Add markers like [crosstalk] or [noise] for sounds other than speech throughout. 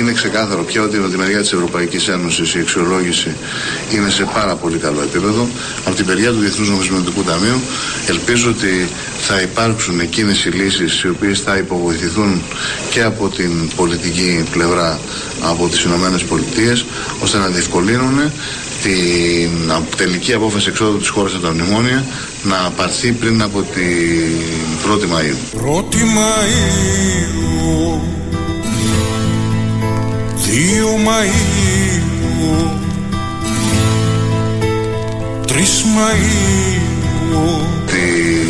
Είναι ξεκάθαρο πια ότι από τη μεριά της Ευρωπαϊκής Ένωσης η αξιολόγηση είναι σε πάρα πολύ καλό επίπεδο. Από την μεριά του Διεθνούς Νομισματικού Ταμείου ελπίζω ότι θα υπάρξουν εκείνες οι λύσεις οι οποίες θα υποβοηθηθούν και από την πολιτική πλευρά από τις Ηνωμένες Πολιτείες ώστε να διευκολύνουν την τελική απόφαση εξόδου της χώρας από τα μνημόνια να πάρθει πριν από την 1η Μαΐου. 1η Μαΐου 2 Μαΐου 3 Μαΐου Την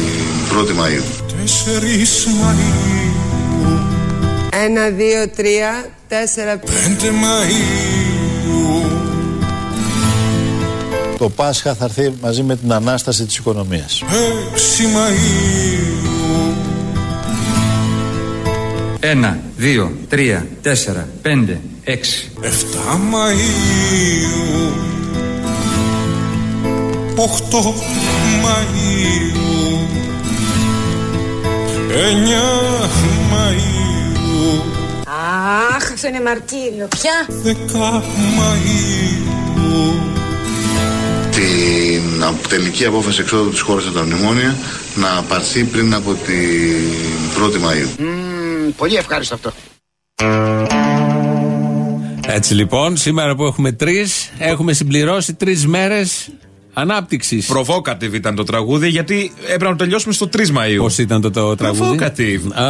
1η Μαΐου. 4 Μαΐου 1, 2, 3, 4, 5 Μαΐου Το Πάσχα θα έρθει μαζί με την Ανάσταση της οικονομίας 6 Μαΐου Ένα, δύο, τρία, τέσσερα, πέντε, έξι. 7 Μαΐου 8 Μαΐου 9 Μαΐου Αχ, αυτό είναι μαρτύριο. Πια. 10 Μαΐου την τελική απόφαση εξόδου της χώρας από τα μνημόνια να πάρθει πριν από την 1η Μαΐου. Πολύ ευχάριστο αυτό. Έτσι λοιπόν, σήμερα που έχουμε τρεις, έχουμε συμπληρώσει τρεις μέρες ανάπτυξης. Provocative ήταν το τραγούδι, γιατί έπρεπε να το τελειώσουμε στο 3 Μαου. Πώς ήταν το, το τραγούδι; Provocative. Α,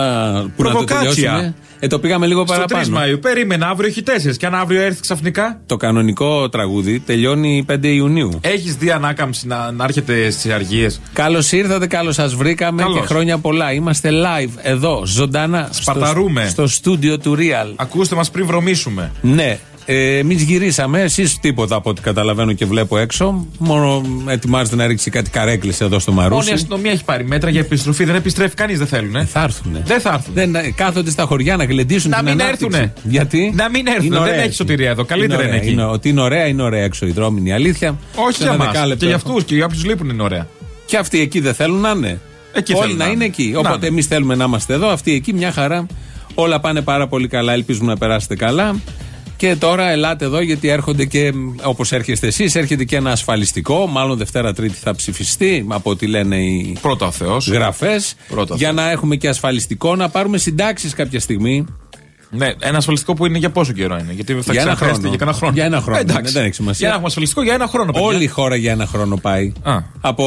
που να το τελειώσουμε. Ε, το πήγαμε λίγο Στο παραπάνω. 3 Μαου. Περίμενα, αύριο έχει 4. Και αν αύριο έρθει ξαφνικά; Το κανονικό τραγούδι τελειώνει 5 Ιουνίου. Έχεις δει ανάκαμψη να, να έρχεται στις αργίες; Καλώς ήρθατε, καλώς σας βρήκαμε Καλώς. και χρόνια πολλά. Είμαστε live εδώ, ζωντανά. Σπαταρούμε. Στο, στο στούντιο του Real. Ακούστε μας πριν βρωμίσουμε. Ναι. Ε, Εμεί γυρίσαμε, εσείς τίποτα από ό,τι καταλαβαίνω και βλέπω έξω. Μόνο ετοιμάζεται να ρίξει κάτι καρέκλες εδώ στο Μόνο η Μαρούσι. αστυνομία έχει πάρει μέτρα για επιστροφή. Δεν επιστρέφει κανείς, δεν θέλουν. Ε, Θα έρθουν. Δεν θα έρθουν. Δεν, ε, κάθονται στα χωριά να γλεντήσουν Να την μην ανάπτυξη. έρθουνε. Γιατί; Να μην έρθουνε. Είναι Δεν ωραία έχει εκεί. σωτηρία εδώ. Καλύτερα είναι ωραία, εκεί. ότι είναι ωραία, είναι ωραία έξω η δρόμη, είναι η αλήθεια. Όχι Σε για ένα μας. δεκάλεπτο Και για έχω. αυτούς και για όποιους λείπουν είναι ωραία. Και αυτοί εκεί δεν θέλουν να είναι. Εκεί Όλοι θέλουν να να είναι είναι. εκεί. Να Οπότε είναι. εμείς θέλουμε να είμαστε εδώ, αυτοί εκεί μια χαρά. Όλα πάνε πάρα πολύ καλά. Ελπίζουμε να περάσετε καλά. Και τώρα ελάτε εδώ γιατί έρχονται και όπως έρχεστε εσείς, έρχεται και ένα ασφαλιστικό. Μάλλον Δευτέρα Τρίτη θα ψηφιστεί από ό,τι λένε οι Πρώτα ο Θεός. γραφές. Πρώτα Για Θεός. να έχουμε και ασφαλιστικό, να πάρουμε συντάξεις κάποια στιγμή. Ναι, ένα ασφαλιστικό που είναι για πόσο καιρό είναι. Γιατί θα Για ένα ξαναχρειαστεί χρόνο. για κανένα χρόνο. Για ένα χρόνο, Ε, εντάξει. ναι, δεν έχει σημασία. Για να έχουμε ασφαλιστικό για ένα χρόνο. παιδιά. Όλη η χώρα για ένα χρόνο πάει. Α. Από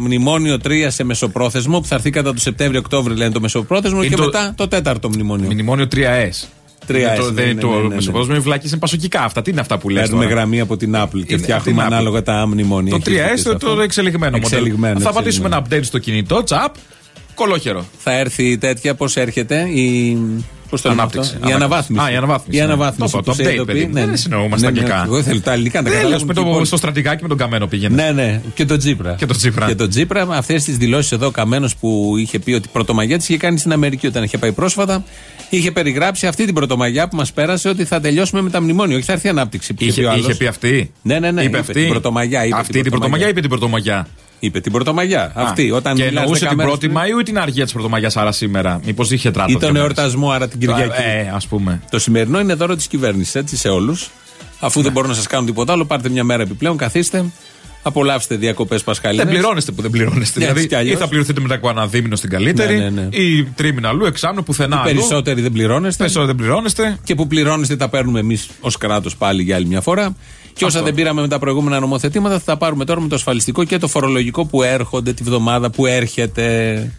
μνημόνιο 3 σε μεσοπρόθεσμο, που θα έρθει κατά το Σεπτέμβριο-Οκτώβριο, λένε το μεσοπρόθεσμο, Είναι και το- μετά το τέταρτο μνημόνιο. Μνημόνιο 3S. 3S, Είναι το- ναι, δεν είναι ναι, το ναι, ναι, ναι. μεσοπρόθεσμο, είναι βλάκες, είναι πασοκικά αυτά. Τι είναι αυτά που λες. Παίρνουμε γραμμή από την Apple και Είναι φτιάχνουμε από την Apple. ανάλογα τα μνημόνια. Το Έχεις δίκιο 3S σε το, αυτό. το εξελιγμένο μοντέλο. Εξελιγμένο, Θα πατήσουμε εξελιγμένο. ένα update στο κινητό, τσαπ, κολόχερο. Θα έρθει τέτοια, πώς έρχεται η. Πώς το λέμε αυτό; Ανάπτυξη. Η αναβάθμιση. Α, η αναβάθμιση, Η ναι. αναβάθμιση. Το είπα, που το σε update, ειδοποιεί. παιδί μου. Δεν συνεννοούμαστε Ναι, ναι, αγγλικά. Εγώ θέλω τα ελληνικά να τα Δεν λες καταλάβουν. με και οι το, υπόλοιποι. στο στρατηγάκι με τον καμένο πήγαινε. Ναι, ναι. Και τον Τζίπρα. Και τον Τσίπρα. Και τον Τζίπρα, με αυτές τις δηλώσεις εδώ, Καμένος που είχε πει ότι πρωτομαγιά της είχε κάνει στην Αμερική όταν είχε πάει πρόσφατα. Είχε περιγράψει αυτή την πρωτομαγιά που μας πέρασε ότι θα τελειώσουμε με τα μνημόνια. Όχι, θα έρθει η ανάπτυξη. που Είχε, ο άλλος. είχε πει αυτή. Ναι, ναι, ναι. Είπε, είπε αυτή. την πρωτομαγιά. Είπε αυτή την πρωτομαγιά είπε την πρωτομαγιά. Είπε την πρωτομαγιά. Αυτή. Α, Όταν και μιλάς εννοούσε δέκα την μέρες 1η πριν, Μαου ή την αργία της πρωτομαγιάς, άρα σήμερα; Μήπως είχε τράτο. Ή τον δύο μέρες; εορτασμός, άρα την Κυριακή. Ε, ας πούμε. Το σημερινό είναι δώρο της κυβέρνησης, έτσι σε όλους. Αφού Ναι. δεν μπορούν να σας κάνουν τίποτα άλλο, πάρτε μια μέρα επιπλέον, καθίστε, απολαύστε διακοπές Πασχαλινέ. Δεν πληρώνεστε που δεν πληρώνεστε. Ναι, δηλαδή, έτσι κι αλλιώς. ή θα πληρωθείτε μετά από ένα δίμηνο στην καλύτερη, Ναι, ναι, ναι. ή τρίμηνα αλλού, εξάμηνο, πουθενά Οι αλλού. περισσότεροι δεν πληρώνεστε. Περισσότερο δεν πληρώνεστε. Και που πληρώνεστε τα παίρνουμε εμείς ως κράτος πάλι για άλλη μια φορά. Και όσα δεν πήραμε με τα προηγούμενα νομοθετήματα θα τα πάρουμε τώρα με το ασφαλιστικό και το φορολογικό που έρχονται τη βδομάδα που έρχεται.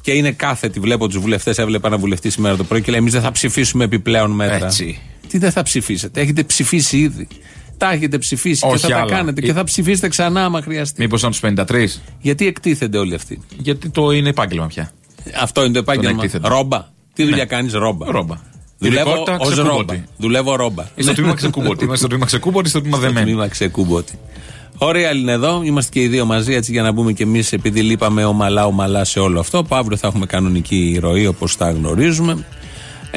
Και είναι κάθετη. Βλέπω τους βουλευτές. Έβλεπα ένα βουλευτή σήμερα το πρωί και λέει: Εμείς δεν θα ψηφίσουμε επιπλέον μέτρα. Έτσι. Τι δεν θα ψηφίσετε. Έχετε ψηφίσει ήδη. Τα έχετε ψηφίσει Όχι και θα άλλα. τα κάνετε Ε- και θα ψηφίσετε ξανά άμα χρειαστεί. Μήπως ήταν τους 53. Γιατί εκτίθενται όλοι αυτοί; Γιατί το είναι επάγγελμα πια. Αυτό είναι το επάγγελμα. εκτίθενται. Ρόμπα. Τι δουλειά Ναι. κάνεις, ρόμπα; Ρόμπα. Δουλεύω Ειδικότητα ως ρόμπα. ξεκούμποτη. Δουλεύω ρόμπα. Ή στο τμήμα ξεκούμποτη. [laughs] Είμαστε στο τμήμα ξεκούμποτη ή στο τμήμα Στο δεμένη. τμήμα ξεκούμποτη. Ωραία, είναι εδώ. Είμαστε και οι δύο μαζί έτσι για να μπούμε και εμείς επειδή λείπαμε ομαλά-ομαλά σε όλο αυτό. Που αύριο θα έχουμε κανονική ροή όπως τα γνωρίζουμε.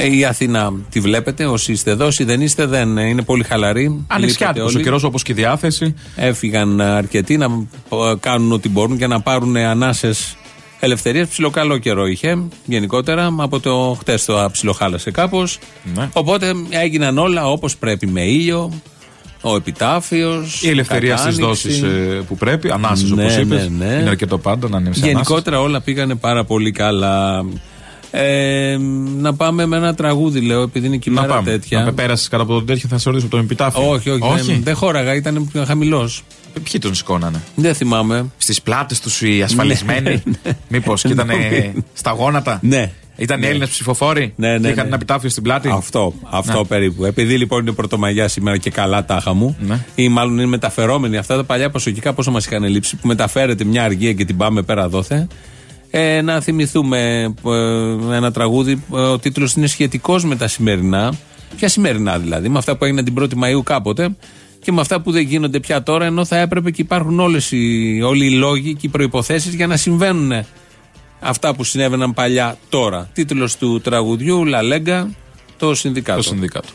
Ε, η Αθήνα τη βλέπετε, όσοι είστε εδώ, όσοι δεν είστε δεν ε, είναι πολύ χαλαρή. Ανοιξιάτικος ο καιρός όπως και η διάθεση. Έφυγαν αρκετοί να ε, κάνουν ό,τι μπορούν και να πάρουν ανάσες ελευθερία. Ψιλοκαλό καιρό είχε γενικότερα. Από το χτες το ψιλοχάλασε κάπως. Ναι. Οπότε έγιναν όλα όπως πρέπει με ήλιο. Ο επιτάφιος. Η ελευθερία στις δόσεις που πρέπει. Ανάσες Ναι, όπω είπες. ναι, ναι. Είναι αρκετό πάντα να είναι σε Γενικότερα όλα πήγανε πάρα πολύ καλά. Ε, να πάμε με ένα τραγούδι, λέω, επειδή είναι και η Να μέρα πάμε. τέτοια. Να πέρασες κάτω από τον τέτοιο, θα σε ρωτήσω από τον επιτάφιο. Όχι, όχι, Δεν, δεν χώραγα, ήταν χαμηλός. Ποιοι τον σηκώνανε. Δεν θυμάμαι. Στις πλάτες τους οι ασφαλισμένοι. Μήπως και ήταν στα γόνατα; Ναι. Ήταν Ναι. Έλληνες ψηφοφόροι; Ναι, ναι, και είχαν ναι. ένα επιτάφιο στην πλάτη; Αυτό, αυτό Ναι. περίπου. Επειδή λοιπόν είναι πρωτομαγιά σήμερα και καλά τάχα μου, Ναι. ή μάλλον είναι μεταφερόμενοι αυτά τα παλιά πασοκικά πόσο μας είχαν λείψει, που μεταφέρεται μια αργία και την πάμε πέρα δόθε. Ε, να θυμηθούμε ε, ένα τραγούδι. ε, ο τίτλος είναι σχετικός με τα σημερινά. Ποια σημερινά δηλαδή, με αυτά που έγιναν την 1η Μαου κάποτε και με αυτά που δεν γίνονται πια τώρα, ενώ θα έπρεπε και υπάρχουν όλες οι, όλοι οι λόγοι και οι προποθέσει για να συμβαίνουν αυτά που συνέβαιναν παλιά τώρα. Τίτλος του τραγουδιού Λα Λέγκα, το Συνδικάτο. Το συνδικάτο.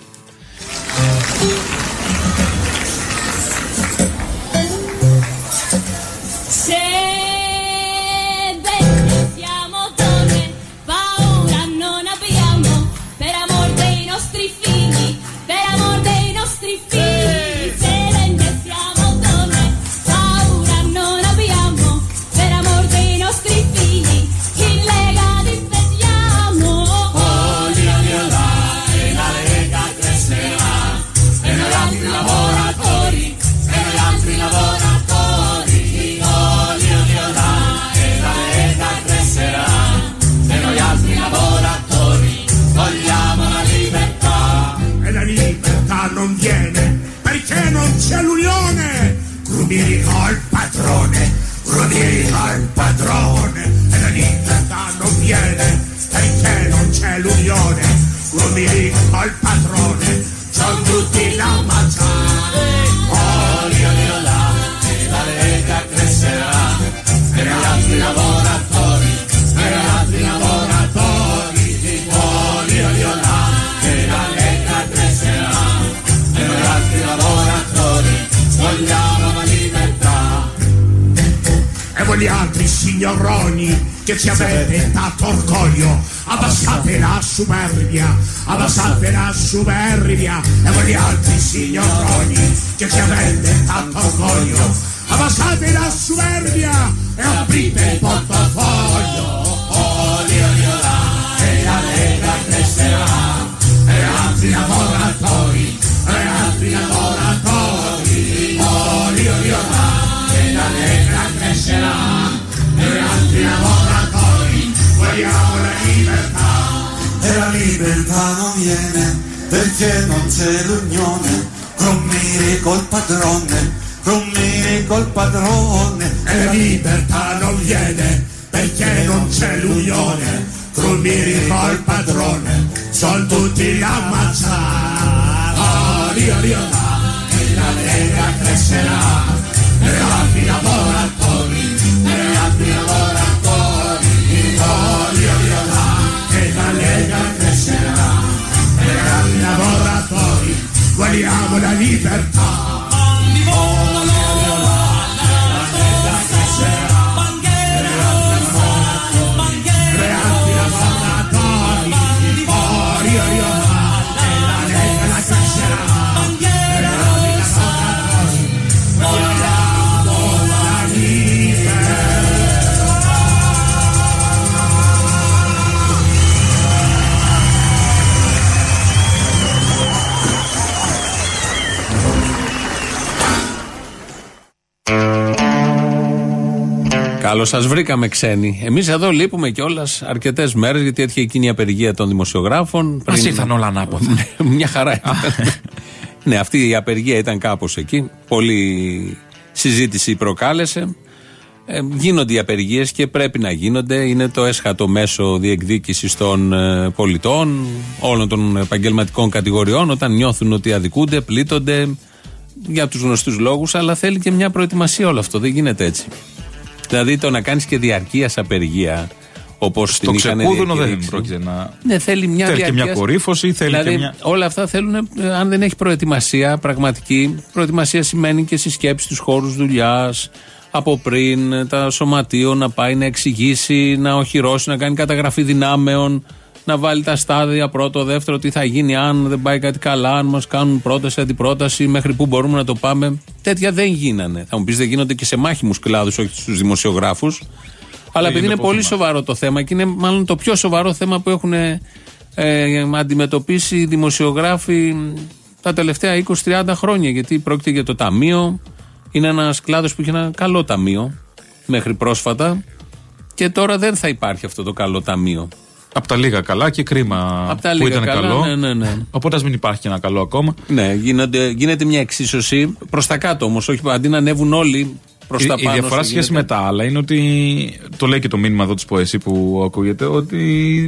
Superbia. E voi gli altri signoroni che ci avete dato orgoglio, abbassate la superbia e aprite il portafoglio. Oli, oli, olà, e la lega crescerà, e altri lavoratori, e altri lavoratori. Oli, oli, olà, e la lega crescerà, e altri lavoratori vogliamo la libertà. E la libertà non viene perché non c'è l'unione. Cromiri col padrone, cromiri col padrone. E la libertà non viene perché non c'è l'unione. Crumiri col padrone, sono tutti oli, olà, e la lega crescerà. E altri lavoratori, vogliamo la libertà. Καλώ σας βρήκαμε ξένοι. Εμείς εδώ λείπουμε κιόλας αρκετές μέρες γιατί έτυχε εκείνη η απεργία των δημοσιογράφων. Μας ήρθαν όλα ανάποδα. [laughs] Μια χαρά ήταν. ναι, αυτή η απεργία ήταν κάπως εκεί. Πολύ συζήτηση προκάλεσε. Ε, γίνονται οι απεργίες και πρέπει να γίνονται. Είναι το έσχατο μέσο διεκδίκησης των ε, πολιτών, όλων των επαγγελματικών κατηγοριών, όταν νιώθουν ότι αδικούνται, πλήττονται για τους γνωστούς λόγους, αλλά θέλει και μια προετοιμασία όλο αυτό. Δεν γίνεται έτσι. Δηλαδή το να κάνεις και διαρκείας απεργία Όπως Στο την είχαν ξεκούδουνο δεν διακηρύξει. πρόκειται να. Ναι, θέλει μια Θέλει και μια διαρκείας- κορύφωση, θέλει δηλαδή, και μια. Όλα αυτά θέλουν, ε, αν δεν έχει προετοιμασία πραγματική, προετοιμασία σημαίνει και συσκέψη στους χώρους δουλειάς, από πριν, ε, τα σωματείο να πάει να εξηγήσει, να οχυρώσει, να κάνει καταγραφή δυνάμεων, να βάλει τα στάδια πρώτο, δεύτερο, τι θα γίνει αν δεν πάει κάτι καλά, αν μας κάνουν πρόταση, αντιπρόταση, μέχρι πού μπορούμε να το πάμε. Τέτοια δεν γίνανε. Θα μου πεις δεν γίνονται και σε μάχημου κλάδου, όχι στους δημοσιογράφους. Αλλά επειδή είναι πολύ σοβαρό το θέμα και είναι μάλλον το πιο σοβαρό θέμα που έχουν ε, αντιμετωπίσει οι δημοσιογράφοι τα τελευταία 20-30 χρόνια. Γιατί πρόκειται για το ταμείο. Είναι ένας κλάδος που είχε ένα καλό ταμείο μέχρι πρόσφατα. Και τώρα δεν θα υπάρχει αυτό το καλό ταμείο. Από τα λίγα καλά και κρίμα Απ' τα που λίγα ήταν καλά, καλό. ναι, ναι, ναι. Οπότε ας μην υπάρχει και ένα καλό ακόμα. Ναι, γίνονται, γίνεται μια εξίσωση προς τα κάτω όμως. Όχι αντί να ανέβουν όλοι προς Η, τα η πάνω. διαφορά όσο σχέση γίνεται. με τα άλλα είναι ότι. Το λέει και το μήνυμα εδώ της Ποεσί που ακούγεται, ότι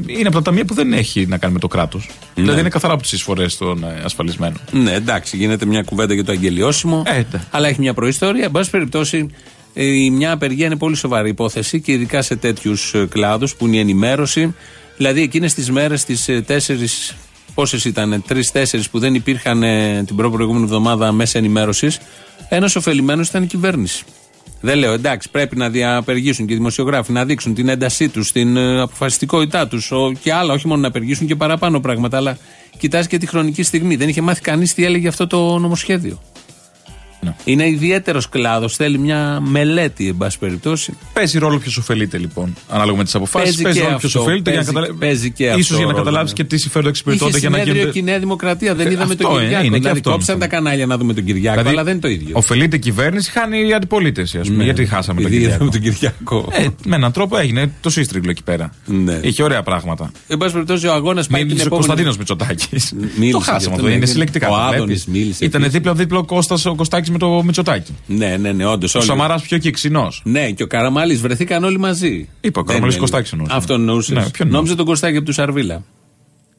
είναι από τα ταμεία που δεν έχει να κάνει με το κράτος. Δηλαδή είναι καθαρά από τις εισφορές των ε, ασφαλισμένων. Ναι, εντάξει, γίνεται μια κουβέντα για το αγγελιώσιμο. Ε, ναι. αλλά έχει μια προϊστορία. Εν πάση περιπτώσει, ε, η μια απεργία είναι πολύ σοβαρή υπόθεση και ειδικά σε τέτοιους κλάδους που είναι η ενημέρωση. Δηλαδή, εκείνες τις μέρες, τις τέσσερις. Πόσες ήταν, τρει-τέσσερι που δεν υπήρχαν ε, την προ- προηγούμενη εβδομάδα μέσα ενημέρωσης, ένας ωφελημένος ήταν η κυβέρνηση. Δεν λέω εντάξει, πρέπει να διαπεργήσουν και οι δημοσιογράφοι να δείξουν την έντασή τους, την ε, αποφασιστικότητά τους και άλλα, όχι μόνο να απεργήσουν και παραπάνω πράγματα. Αλλά κοιτάζει και τη χρονική στιγμή. Δεν είχε μάθει κανείς τι έλεγε αυτό το νομοσχέδιο. Ναι. Είναι ιδιαίτερος κλάδος. Θέλει μια μελέτη, εν πάση περιπτώσει. Παίζει ρόλο ποιος ωφελείται λοιπόν, ανάλογα με τις αποφάσεις. Παίζει Παίζει και ρόλο ποιος αυτό, ωφελείται για να παίζει- καταλάβει. παίζει και ίσως αυτό για να ρόλο, καταλάβεις ναι. και τι συμφέροντα Είχε εξυπηρετώνται για να συνέδριο γίνονται. και η Νέα Δημοκρατία. Δεν Ε, είδαμε αυτό, τον ε, Κυριάκο. είναι και δηλαδή αυτό, κόψαν αυτό. τα κανάλια να δούμε τον Κυριάκο, Δηλαδή, αλλά δεν είναι το ίδιο. Ωφελείται η κυβέρνηση, χάνει η αντιπολίτευση, ας πούμε. Ναι. Γιατί χάσαμε τον Επειδή είδαμε Κυριακό. τον Κυριάκο. Ε, με έναν τρόπο έγινε το σύστριγγλο εκεί πέρα. Ναι. Είχε ωραία πράγματα. Εν πάση περιπτώσει, ο αγώνας πάει την Μίλησε ο επόμενη. Κωνσταντίνος Μητσοτάκης. μίλησε Το γι' χάσαμε αυτό, αυτό. ναι, Είναι ναι. συλλεκτικά. Ο το Άδωνης βλέπεις. μίλησε Ήταν επίσης. δίπλα-δίπλα ο Κώστας ο Κωστάκη με το Μητσοτάκη. Ναι, ναι, ναι, όντως. Ο Σαμαράς πιο κυξινό. Ναι, και ο Καραμάλης βρεθήκαν όλοι μαζί. Είπε ο Δεν Καραμαλής είναι- Κωστάκης εννοούσε. Αυτό εννοούσες. Ναι, ποιον εννοούσε; Νόμιζε τον Κωστάκη από του Σαρβίλα.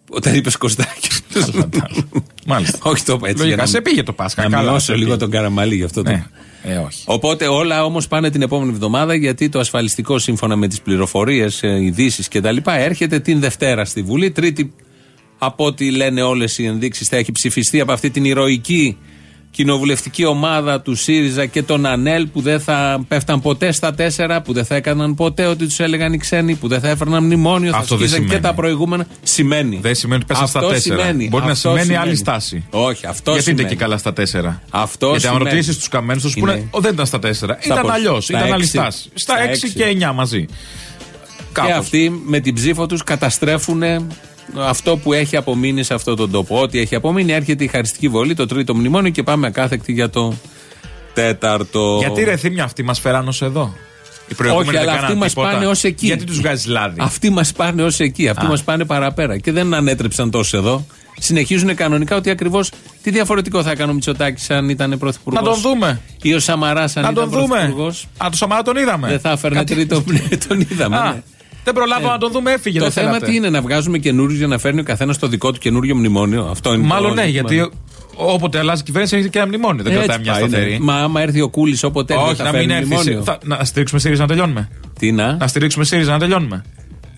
Όταν είπες Κωστάκη. Μάλιστα. όχι το είπα έτσι. Λογικά, για να- σε πήγε το Πάσχα, Να καλά, μειώσω σε λίγο πήγε. τον Καραμαλή γι' αυτό. το Ναι. είπα. Ε, όχι. Οπότε όλα όμως πάνε την επόμενη εβδομάδα γιατί το ασφαλιστικό σύμφωνα με τις πληροφορίες, ειδήσεις κτλ. έρχεται την Δευτέρα στη Βουλή. Τρίτη, από ό,τι λένε όλες οι ενδείξεις, θα έχει ψηφιστεί από αυτή την ηρωική κοινοβουλευτική ομάδα του ΣΥΡΙΖΑ και των ΑΝΕΛ που δεν θα πέφταν ποτέ στα τέσσερα, που δεν θα έκαναν ποτέ ό,τι τους έλεγαν οι ξένοι, που δεν θα έφερναν μνημόνιο, θα Αυτό δεν σκίζαν και σημαίνει. τα προηγούμενα. Σημαίνει. Δεν σημαίνει ότι πέσαν στα Αυτό τέσσερα. σημαίνει. Μπορεί να Αυτό σημαίνει άλλη στάση. Όχι, αυτό Γιατί είναι σημαίνει. και καλά στα τέσσερα; Αυτό Γιατί αν σημαίνει. ρωτήσεις τους καμένους, θα σου Είναι- πούνε, «Ω, δεν ήταν στα τέσσερα. Στα Ήταν πόσα; αλλιώς. Στα Ήταν άλλη έξι. στάση. Στα Στα 6 έξι. και 9 μαζί. Και Κάπως. αυτοί με την ψήφο τους καταστρέφουν αυτό που έχει απομείνει σε αυτόν τον τόπο. Ό,τι έχει απομείνει, έρχεται η χαριστική βολή, το τρίτο μνημόνιο και πάμε ακάθεκτη για το τέταρτο. Γιατί ρε θύμια αυτοί μας φέραν ω εδώ; Οι προηγούμενοι Όχι, δεν αλλά κάναν αυτοί μας τίποτα. πάνε ως εκεί. Γιατί τους βγάζει λάδι; Αυτοί μας πάνε ως εκεί. Αυτοί Α. μας πάνε παραπέρα. Και δεν ανέτρεψαν τόσο εδώ. Συνεχίζουν κανονικά ότι ακριβώς τι διαφορετικό θα έκανε ο Μητσοτάκης αν ήταν πρωθυπουργός. Να τον δούμε. Ή ο Σαμαράς αν Να ήταν τον δούμε. πρωθυπουργός. Α, το Σαμαρά τον είδαμε. Δεν θα έφερνε Κάτι- τρίτο. [laughs] τον είδαμε. Α, ναι. Δεν προλάβαμε Ε, να τον δούμε, έφυγε. Το δεν θέμα θέλατε. τι είναι, να βγάζουμε καινούριους για να φέρνει ο καθένας το δικό του καινούριο μνημόνιο. Αυτό είναι Μάλλον το ναι, ζήτημα. γιατί όποτε αλλάζει η κυβέρνηση έχει και ένα μνημόνιο. Δεν Έτσι κρατάει μια πάει, ναι. σταθερή. Μα άμα έρθει ο Κούλης όποτε έρθει, Όχι, θα να φέρει μην έρθει. μνημόνιο. Θα, να στηρίξουμε ΣΥΡΙΖΑ να τελειώνουμε. Τι να; Να στηρίξουμε ΣΥΡΙΖΑ να τελειώνουμε.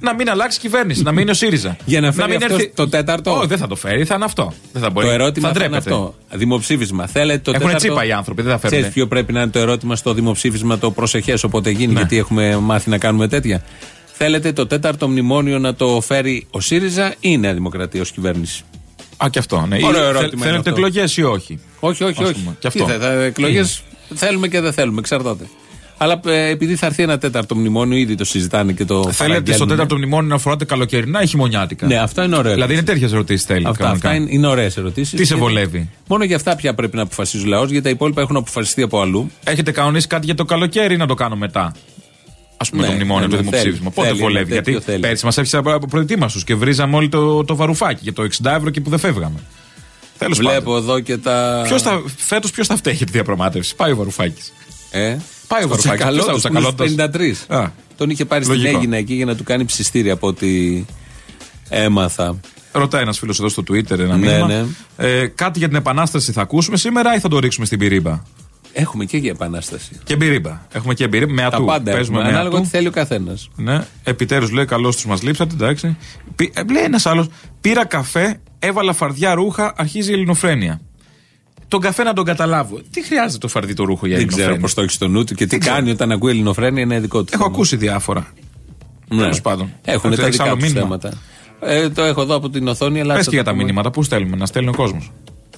Να μην αλλάξει η κυβέρνηση, να μείνει ο ΣΥΡΙΖΑ. Για να φέρει μην αυτός το τέταρτο; Όχι, δεν θα το φέρει, θα είναι αυτό. Δεν θα μπορεί. Το ερώτημα θα θα είναι ντρέπεται. αυτό. Δημοψήφισμα. Θέλετε το Έχουν τέταρτο. τσίπα οι άνθρωποι, δεν θα φέρουν. Ξέρεις ποιο πρέπει να είναι το ερώτημα στο δημοψήφισμα το προσεχές όποτε γίνει, Ναι. γιατί έχουμε μάθει να κάνουμε τέτοια; Θέλετε το τέταρτο μνημόνιο να το φέρει ο ΣΥΡΙΖΑ ή η Νέα Δημοκρατία ως κυβέρνηση; Α, και αυτό. Ναι. Ωραίο Ή θε- ερώτημα είναι Θέλετε αυτό. εκλογές ή όχι; Όχι, όχι, Ας όχι. πούμε, και αυτό. Τι θα, εκλογές θέλουμε και δεν θέλουμε, εξαρτάται. Αλλά ε, επειδή θα έρθει ένα τέταρτο μνημόνιο, ήδη το συζητάνε και το. Θέλετε στο παραγγέλνουν. τέταρτο μνημόνιο να φοράτε καλοκαιρινά ή χειμωνιάτικα; Ναι, αυτό είναι ωραίο. Δηλαδή είναι τέτοιες ερωτήσεις θέλει. Αυτά, κανονικά. αυτά είναι, είναι ωραίες ερωτήσεις. Τι σε βολεύει; Μόνο για αυτά πια πρέπει να αποφασίζει ο λαός, γιατί τα υπόλοιπα έχουν αποφασιστεί από αλλού. Έχετε κανονίσει κάτι για το καλοκαίρι ή να το κάνω μετά. Α πούμε Ναι, το μνημόνιο, ναι, το ναι, δημοψήφισμα. θέλει, Πότε θέλει, βολεύει. ναι, Γιατί τέτοιο θέλει. πέρσι μας έφυγε από προετοίμαστους και βρίζαμε όλοι το, το βαρουφάκι για το 60 ευρώ και που δεν φεύγαμε. Τέλος πάντων. Βλέπω εδώ και τα. Ποιος θα, φέτος ποιος θα φταίει για τη διαπραγμάτευση; Πάει ο Βαρουφάκης. Ε, Πάει ο στο Βαρουφάκης. τσακαλώτος Ποιος θα- που είναι ο τσακαλώτος; στους 53. Α, Τον είχε πάρει στην λογικό. Έγινα εκεί για να του κάνει ψιστήρια από ό,τι έμαθα. Ρωτάει ένας φίλος εδώ στο Twitter ένα Ναι, μήνυμα. ναι. Ε, κάτι για την επανάσταση θα ακούσουμε σήμερα ή θα το ρίξουμε στην πυρίμπα. Έχουμε και για επανάσταση. Και μπυρίμπα. Έχουμε και μπυρίμπα. Με Τα ατού. πάντα Παίζουμε έχουμε. με Ανάλογα ατού. τι θέλει ο καθένας. Ναι. Επιτέλου λέει: Καλώς τους μας λείψατε, εντάξει. Πη- ε, λέει ένας άλλος: Πήρα καφέ, έβαλα φαρδιά ρούχα, αρχίζει η ελληνοφρένεια. Τον καφέ να τον καταλάβω. Τι χρειάζεται το φαρδί το ρούχο για Δεν ξέρω ελληνοφρένεια; πώς το έχεις στο νου του και τι Δεν ξέρω. κάνει όταν ακούει ελληνοφρένεια είναι δικό του. Έχω θέμα. ακούσει διάφορα. Ναι. Τέλος πάντων. Έχουν Έχεις τα δικά άλλο τους μήνυμα; θέματα. Ε, το έχω εδώ από την οθόνη, αλλά. Πες θα και για το τα πούμε. μηνύματα. Πού στέλνουμε, να στέλνει ο κόσμος.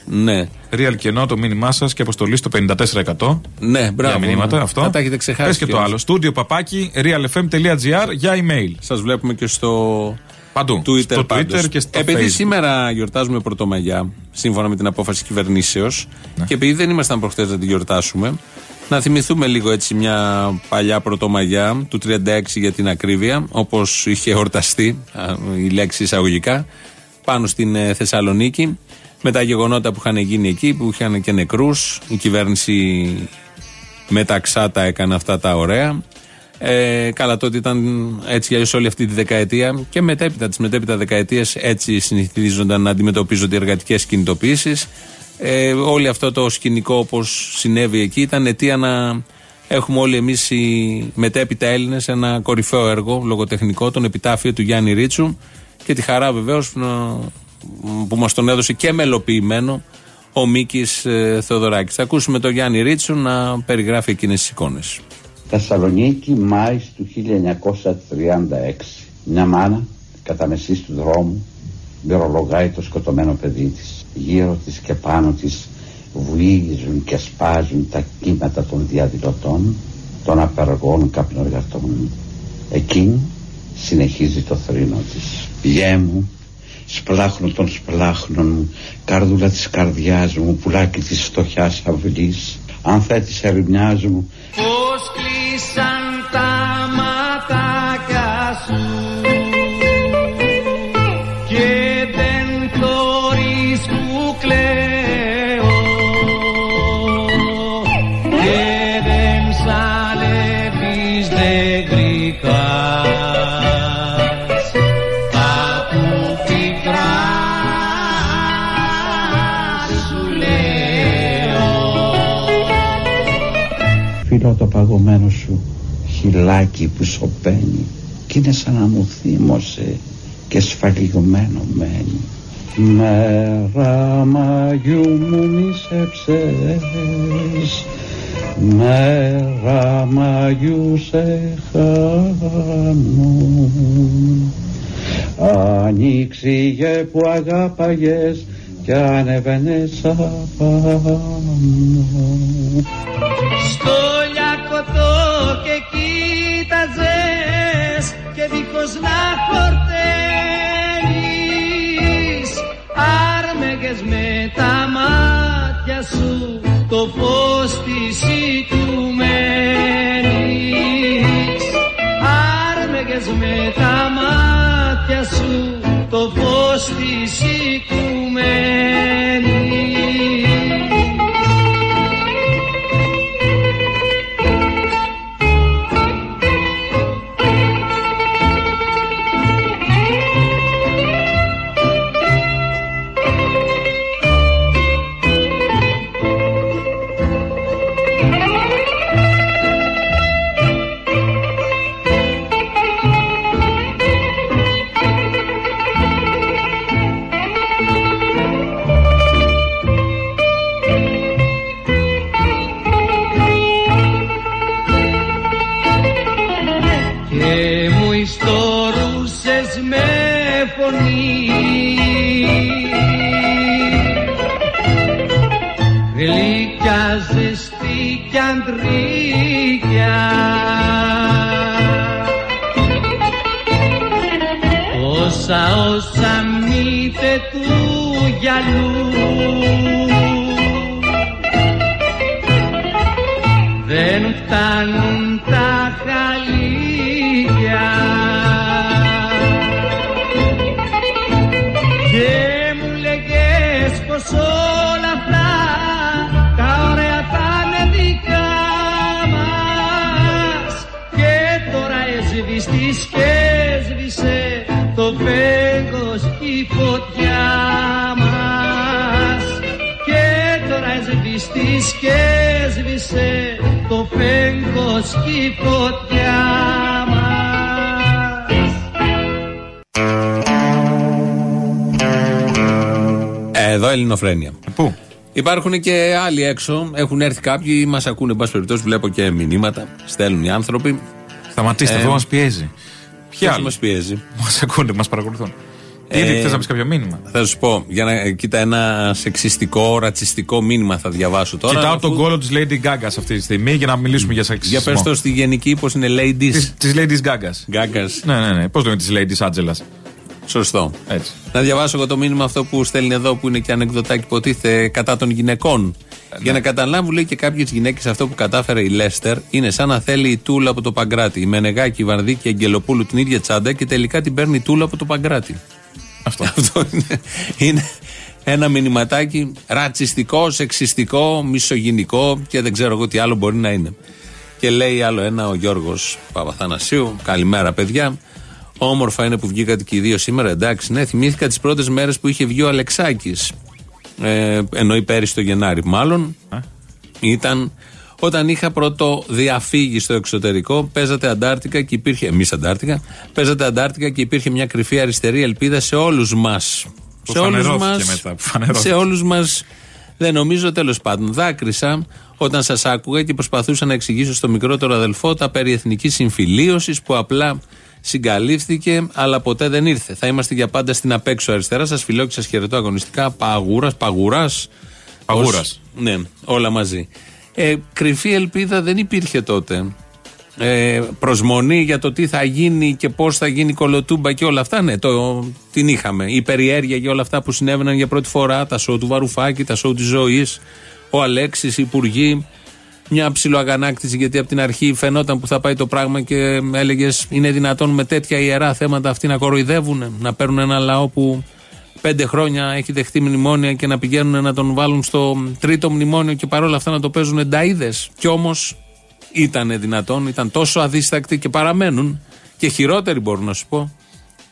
Ναι. Real κενό το μήνυμά σας και αποστολή στο 54%. Ναι, μπράβο. για μηνύματα αυτό. Θα τα έχετε ξεχάσει. Πες και το άλλο. Στούντιο παπάκι realfm.gr για email. Σας βλέπουμε και στο Παντού. Twitter, στο πάντως. Twitter και στο επειδή Facebook. σήμερα γιορτάζουμε Πρωτομαγιά, σύμφωνα με την απόφαση κυβερνήσεως, Ναι. και επειδή δεν ήμασταν προχθές να την γιορτάσουμε, να θυμηθούμε λίγο έτσι μια παλιά Πρωτομαγιά του 36 για την ακρίβεια, όπως είχε εορταστεί, α, η λέξη εισαγωγικά, πάνω στην ε, Θεσσαλονίκη, με τα γεγονότα που είχαν γίνει εκεί, που είχαν και νεκρούς. Η κυβέρνηση με τα ξάτα έκανε αυτά τα ωραία. Ε, καλά, τότε ήταν έτσι για όλη αυτή τη δεκαετία και μετέπειτα τι μετέπειτα δεκαετίε έτσι συνηθίζονταν να αντιμετωπίζονται οι εργατικές κινητοποιήσεις. Ε, όλο αυτό το σκηνικό όπως συνέβη εκεί ήταν αιτία να έχουμε όλοι εμείς οι μετέπειτα Έλληνες ένα κορυφαίο έργο λογοτεχνικό, τον επιτάφιο του Γιάννη Ρίτσου και τη χαρά βεβαίως που μας τον έδωσε και μελοποιημένο ο Μίκης Θεοδωράκης. Θα ακούσουμε τον Γιάννη Ρίτσου να περιγράφει εκείνες τις εικόνες. Θεσσαλονίκη, Μάης του 1936. Μια μάνα, κατά μεσής του δρόμου, μυρολογάει το σκοτωμένο παιδί της. Γύρω της και πάνω της βουίζουν και σπάζουν τα κύματα των διαδηλωτών, των απεργών καπνοργατών. Εκείνη συνεχίζει το θρήνο της. Γιέ μου, σπλάχνω των σπλάχνων μου, καρδούλα της καρδιάς μου, πουλάκι της φτωχιάς αυλής, ανθέ της ερημιάς μου, Πώς κλείσαν τα ματάκια σου το παγωμένο σου χυλάκι που σωπαίνει κι είναι σαν να μου θύμωσε και σφαλιγμένο μένει. Μέρα Μαγιού μου μισέψες Μέρα Μαγιού σε χάνω Ανοίξιγε που αγάπαγες κι ανεβαίνες απάνω Στο λιακωτό και κοίταζες και δίχως να χορταίνεις. Άρμεγες με τα μάτια σου το φως της οικουμένης άρμεγες με τα μάτια σου το φως της το φέγγος η φωτιά μας και τώρα έσβηστης και έσβησε η φωτιά Εδώ Ελληνοφρένια. Πού; Υπάρχουν και άλλοι έξω. Έχουν έρθει κάποιοι, μας ακούνε, εν πάση περιπτώσει. Βλέπω και μηνύματα. Στέλνουν οι άνθρωποι. Σταματήστε, Ε, αυτό μας πιέζει. Ποιοι Ποιος άλλοι μας πιέζει. Μας ακούνε, μας παρακολουθούν. Τι Ε, είναι, θε να πει κάποιο μήνυμα. Θα σου πω, για να ε, κοίτα ένα σεξιστικό, ρατσιστικό μήνυμα θα διαβάσω τώρα. Κοιτάω αφού- τον κόλο της Lady Gaga αυτή τη στιγμή για να μιλήσουμε για Για σεξισμό. πες το στη γενική, πώς είναι ladies; Της Lady Gaga. Γκάγκας. Ναι, ναι, ναι. Πώς λέμε της Lady Angela. Σωστό. Έτσι. Να διαβάσω εγώ το μήνυμα αυτό που στέλνει εδώ, που είναι και ανεκδοτάκι που τίθε κατά των γυναικών. Για να καταλάβουν, λέει και κάποιες γυναίκες, αυτό που κατάφερε η Λέστερ είναι σαν να θέλει η Τούλα από το Παγκράτη. Η Μενεγάκη, η Βαρδίκη, η Αγγελοπούλου την ίδια τσάντα και τελικά την παίρνει η Τούλα από το Παγκράτη. Αυτό. [laughs] Αυτό είναι, είναι ένα μηνυματάκι ρατσιστικό, σεξιστικό, μισογενικό και δεν ξέρω εγώ τι άλλο μπορεί να είναι. Και λέει άλλο ένα ο Γιώργος Παπαθανασίου. Καλημέρα, παιδιά. Όμορφα είναι που βγήκατε και οι δύο σήμερα. Εντάξει, ναι, θυμήθηκα τις πρώτες μέρες που είχε βγει ο Αλεξάκης. Ε, εννοεί πέρυσι το Γενάρη, μάλλον. Ήταν όταν είχα πρώτο διαφύγει στο εξωτερικό, παίζατε Αντάρτικα και υπήρχε. Εμείς Αντάρτικα, παίζατε Αντάρτικα και υπήρχε μια κρυφή αριστερή ελπίδα σε όλους μας. Που Σε όλους φανερώθηκε μας. μετά, που φανερώθηκε. Σε όλους μας. Δεν νομίζω τέλος πάντων. Δάκρυσα όταν σας άκουγα και προσπαθούσα να εξηγήσω στο μικρότερο αδελφό τα περί εθνικής συμφιλίωσης που απλά συγκαλύφθηκε, αλλά ποτέ δεν ήρθε. Θα είμαστε για πάντα στην απέξω αριστερά. Σας φιλώ και σας χαιρετώ αγωνιστικά. Παγούρας, παγουράς. Παγούρας. Ναι, όλα μαζί. Ε, κρυφή ελπίδα δεν υπήρχε τότε. Ε, προσμονή για το τι θα γίνει και πώς θα γίνει η κολοτούμπα και όλα αυτά. Ναι, το, την είχαμε. Η περιέργεια για όλα αυτά που συνέβαιναν για πρώτη φορά. Τα σοου του Βαρουφάκη, τα σοου της ζωής. Ο Αλέξης, οι υπουργοί. Μια ψιλοαγανάκτηση γιατί από την αρχή φαινόταν που θα πάει το πράγμα και έλεγες είναι δυνατόν με τέτοια ιερά θέματα αυτοί να κοροϊδεύουν, να παίρνουν ένα λαό που πέντε χρόνια έχει δεχτεί μνημόνια και να πηγαίνουν να τον βάλουν στο τρίτο μνημόνιο και παρόλα αυτά να το παίζουν ενταίδε. Κι όμως ήταν δυνατόν, ήταν τόσο αδίστακτοι και παραμένουν και χειρότεροι μπορούν να σου πω.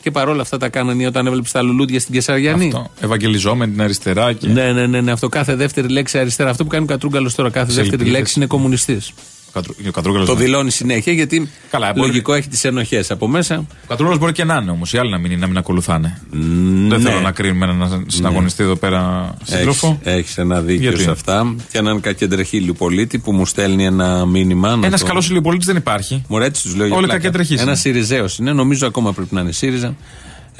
Και παρόλα αυτά τα κάνανε όταν έβλεψε τα λουλούδια στην Κεσαριανή. Αυτό. Ευαγγελιζόμενη την αριστερά και. Ναι, ναι, ναι, ναι, αυτό κάθε δεύτερη λέξη αριστερά. Αυτό που κάνει ο Κατρούγκαλος τώρα, κάθε Σε δεύτερη ελπίδες. λέξη είναι κομμουνιστής. Κατρου- και Ο Κατρούγκαλος Το ναι. δηλώνει συνέχεια γιατί Καλά, μπορεί- λογικό έχει τις ενοχές από μέσα. Ο Κατρούγκαλος μπορεί και να είναι όμως. Οι άλλοι να μην, να μην ακολουθάνε. ναι. Δεν θέλω να κρίνουμε έναν συναγωνιστή εδώ πέρα σύντροφο. Έχεις ένα δίκιο Γιατί; σε αυτά. Και έναν κακεντρεχίλιο πολίτη που μου στέλνει ένα μήνυμα. να Ένας το- καλός ηλιοπολίτη δεν υπάρχει. Μωρέ, έτσι τους λέω για Όλοι πλάκα. κακεντρεχείς Ένας είναι. Σιριζέος είναι, νομίζω ακόμα πρέπει να είναι ΣΥΡΙΖΑ.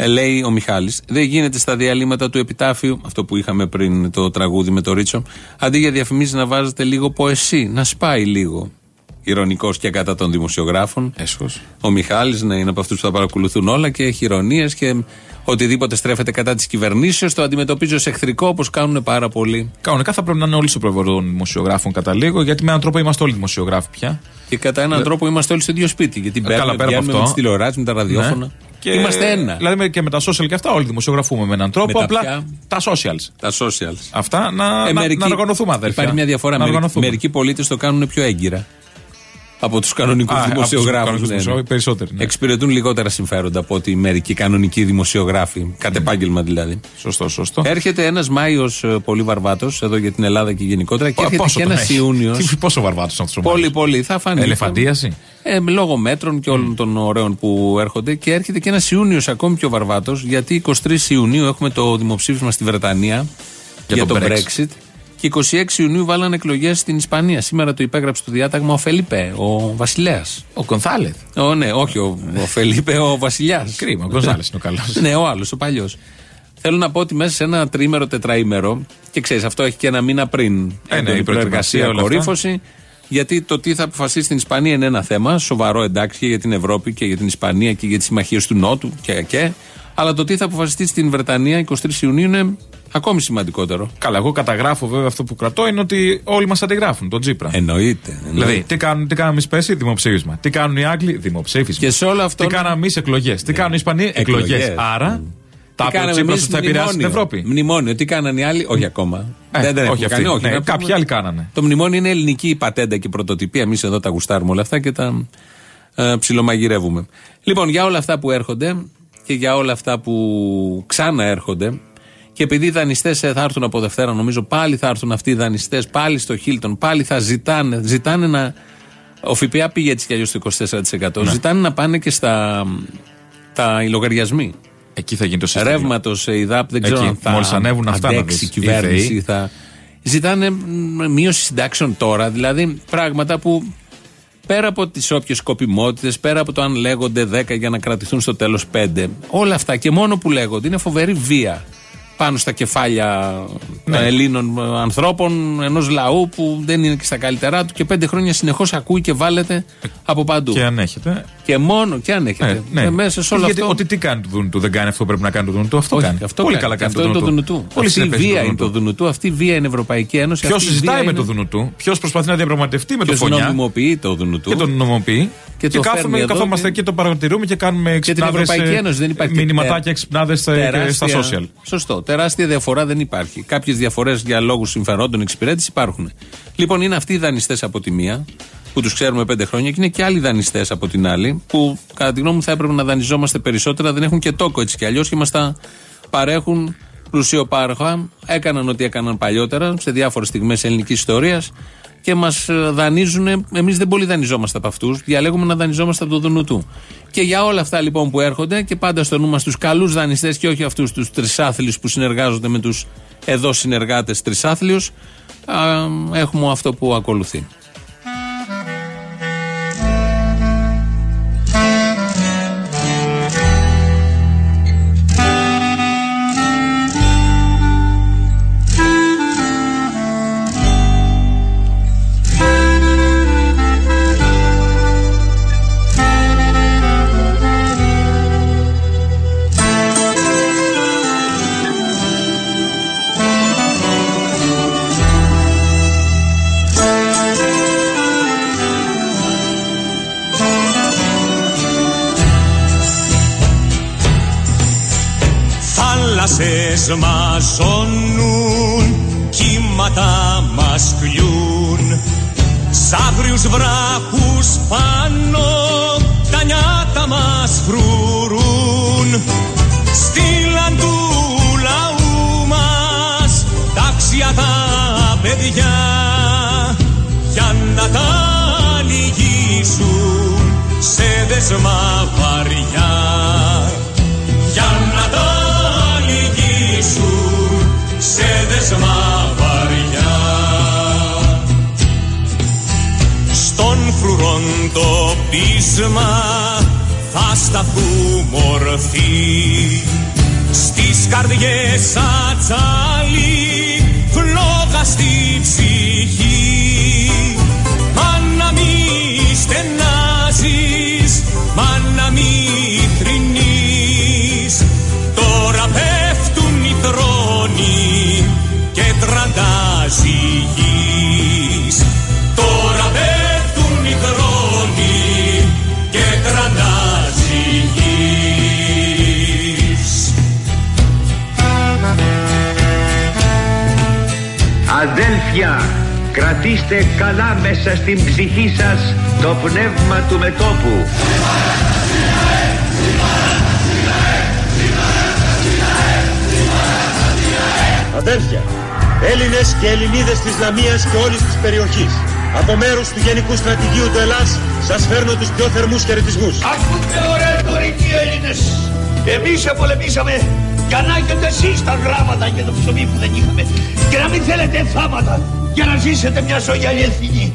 Ε, λέει ο Μιχάλης δεν γίνεται στα διαλύματα του επιτάφιου, αυτό που είχαμε πριν το τραγούδι με το Ρίτσο, αντί για διαφημίσεις να βάζετε λίγο ποεσί, να σπάει λίγο. Ηρωνικός και κατά των δημοσιογράφων. Έσχος. Ο Μιχάλης να είναι από αυτούς που θα παρακολουθούν όλα και έχει ηρωνίες και οτιδήποτε στρέφεται κατά της κυβερνήσεως το αντιμετωπίζει ως εχθρικό όπως κάνουν πάρα πολλοί. Κανονικά θα πρέπει να είναι όλοι στο προβολό των δημοσιογράφων κατά λίγο, γιατί με έναν τρόπο είμαστε όλοι δημοσιογράφοι πια. Και κατά έναν τρόπο είμαστε όλοι στο ίδιο σπίτι. Γιατί Ε, καλά, μπαίνουμε, πέρα από βγαίνουμε αυτό. με τι τηλεοράσει, με τα ραδιόφωνα. Ναι. Και- Είμαστε ένα. Δηλαδή με- και με τα social και αυτά όλοι δημοσιογραφούμε με έναν τρόπο. Με τα απλά ποια; τα socials. Τα socials. Αυτά να, Ε, να, μερικοί- να οργανωθούμε, αδέρφια. Υπάρχει μια διαφορά. Να Μερικοί, οργανωθούμε. μερικοί πολίτες το κάνουν πιο έγκυρα. Από τους κανονικούς Α, από τους δημοσιογράφους. κανονικούς δημοσιογράφους, περισσότεροι, ναι. Εξυπηρετούν λιγότερα συμφέροντα από ότι μερικοί κανονικοί δημοσιογράφοι. Κατ' επάγγελμα δηλαδή. Σωστό, σωστό. Έρχεται ένας Μάιος πολύ βαρβάτος εδώ για την Ελλάδα και γενικότερα και Πο- έρχεται και τον ένα έχει; Ιούνιος. Τι- Πόσο βαρβάτος είναι αυτός ο Πολύ, Μάριος; πολύ. Θα φανεί. Ελεφαντίαση; Ε, λόγω μέτρων και όλων των ωραίων που έρχονται. Και έρχεται και ένας Ιούνιος ακόμη πιο βαρβάτος, γιατί 23 Ιουνίου έχουμε το δημοψήφισμα στη Βρετανία για, Για το τον Brexit. Και 26 Ιουνίου βάλανε εκλογές στην Ισπανία. Σήμερα το υπέγραψε το διάταγμα ο Φελίπε, ο βασιλέας. Ο Κονθάλεθ. Ο, ναι, όχι ο, ο Φελίπε, ο βασιλιάς. Κρίμα, ο Γκονζάλε είναι ο καλός. Ναι, ο άλλος, ο παλιός. Θέλω να πω ότι μέσα σε ένα τρίμερο, τετραήμερο, και ξέρεις, αυτό έχει και ένα μήνα πριν. Ε, ναι, έντονη η προετοιμασία, όλα αυτά. κορύφωση. Γιατί το τι θα αποφασίσει στην Ισπανία είναι ένα θέμα, σοβαρό εντάξει και για την Ευρώπη και για την Ισπανία και για τις συμμαχίες του Νότου και, και. Αλλά το τι θα αποφασιστεί στην Βρετανία 23 Ιουνίου είναι ακόμη σημαντικότερο. Καλά, εγώ καταγράφω βέβαια αυτό που κρατώ είναι ότι όλοι μας αντιγράφουν τον Τζίπρα. Εννοείται. εννοείται. Δηλαδή, τι κάνουν, τι κάνουμε εμείς πέρσι, δημοψήφισμα. Τι κάνουν οι Άγγλοι, δημοψήφισμα. Και σε όλο αυτό. Τι κάναμε εμείς, εκλογές. Τι κάνουν οι Ισπανοί, Εκλογές. εκλογές. Άρα, τα Τι κάναμε Τσίπρας εμείς ότι θα επηρεάσει την μνημόνιο. Ευρώπη. Μνημόνιο. Τι κάνανε οι άλλοι, όχι ακόμα. Ε, δεν, δεν όχι έχουμε αυτοί. κάνει, όχι. Ναι, Να κάποιοι πούμε- άλλοι κάνανε. Το μνημόνιο είναι ελληνική πατέντα και πρωτοτυπία. Εμείς εδώ τα γουστάρουμε όλα αυτά και τα ε, ψιλομαγειρεύουμε. Λοιπόν, για όλα αυτά που έρχονται και για όλα αυτά που ξανά έρχονται. Και επειδή οι δανειστές θα έρθουν από Δευτέρα, νομίζω πάλι θα έρθουν αυτοί οι δανειστές, πάλι στο Χίλτον, πάλι θα ζητάνε, ζητάνε να Ο ΦΠΑ πήγε έτσι κι αλλιώς στο 24%. Ζητάνε να πάνε και στα τα, οι λογαριασμοί. Εκεί θα γίνει το σύστημα. Ρεύματος, ΕΙΔΑΠ, δεν ξέρω Εκεί, αν θα μόλις ανέβουν αυτά να αντέξει η δεις, κυβέρνηση. η Θα... Ζητάνε μ, μείωση συντάξεων τώρα, δηλαδή πράγματα που πέρα από τις όποιες σκοπιμότητες, πέρα από το αν λέγονται 10 για να κρατηθούν στο τέλος 5, όλα αυτά και μόνο που λέγονται είναι φοβερή βία πάνω στα κεφάλια Ναι. των Ελλήνων ανθρώπων, ενός λαού που δεν είναι και στα καλύτερά του και πέντε χρόνια συνεχώς ακούει και βάλετε από παντού. Και αν έχετε. Και μόνο και αν έχετε. Ναι, ναι. Ε, μέσα σε όλο Γιατί αυτό. Ότι τι κάνει το δούνου του, δεν κάνει αυτό που πρέπει να κάνει το δούνου του. Αυτό Όχι, κάνει. αυτό Πολύ κάνει. καλά κάνει αυτό το είναι το δούνου δουνού του. του. Πολύ Αυτή η συνεπές βία το είναι το δούνου του. δουνού του. Αυτή η βία είναι η Ευρωπαϊκή Ένωση. Ποιος αυτή η συζητάει βία με είναι- το δούνου του, ποιος προσπαθεί να διαπραγματευτεί με το Ποιος φωνιά; νομιμοποιεί το δουνού του. Και τον νομοποιεί. Και Και, το κάθομαι, φέρνει εδώ καθόμαστε και- και το παρατηρούμε και κάνουμε Και την εξυπνάδες, Ευρωπαϊκή ε, Ένωση δεν υπάρχει. Μηνυματάκια εξυπνάδε στα Τεράστια- social. Σωστό. Τεράστια διαφορά δεν υπάρχει. Κάποιες διαφορές για λόγους συμφερόντων εξυπηρέτηση υπάρχουν. Λοιπόν, είναι αυτοί οι δανειστές από τη μία, που τους ξέρουμε πέντε χρόνια, και είναι και άλλοι δανειστές από την άλλη, που κατά τη γνώμη μου θα έπρεπε να δανειζόμαστε περισσότερα. Δεν έχουν και τόκο έτσι κι αλλιώς και μας τα παρέχουν πλουσιοπάροχα. Έκαναν ό,τι έκαναν παλιότερα σε διάφορες στιγμές ελληνικής ιστορίας και μας δανείζουν. Εμείς δεν πολύ δανειζόμαστε από αυτούς. Διαλέγουμε να δανειζόμαστε από το δουνού του. Και για όλα αυτά λοιπόν που έρχονται και πάντα στο νου μας τους καλούς δανειστές και όχι αυτούς τους τρισάθλιους που συνεργάζονται με τους εδώ συνεργάτες τρισάθλιους, έχουμε αυτό που ακολουθεί. Πείσμα θα σταθούμε ορθοί στις καρδιές ατσάλι φλόγα στη ψυχή Αδέλφια, κρατήστε καλά μέσα στην ψυχή σας το πνεύμα του μετόπου. Αδέρφια, Έλληνες και Ελληνίδες της Λαμίας και όλης της περιοχής. Από μέρους του Γενικού Στρατηγείου του Ελλάς σας φέρνω τους πιο θερμούς χαιρετισμούς. Ακούτε ωραία τωρικοί Έλληνες. Εμείς επολεμήσαμε για να έχετε εσείς τα γράμματα και το ψωμί που δεν είχαμε. Και να μην θέλετε θάματα για να ζήσετε μια ζωή αληθινή.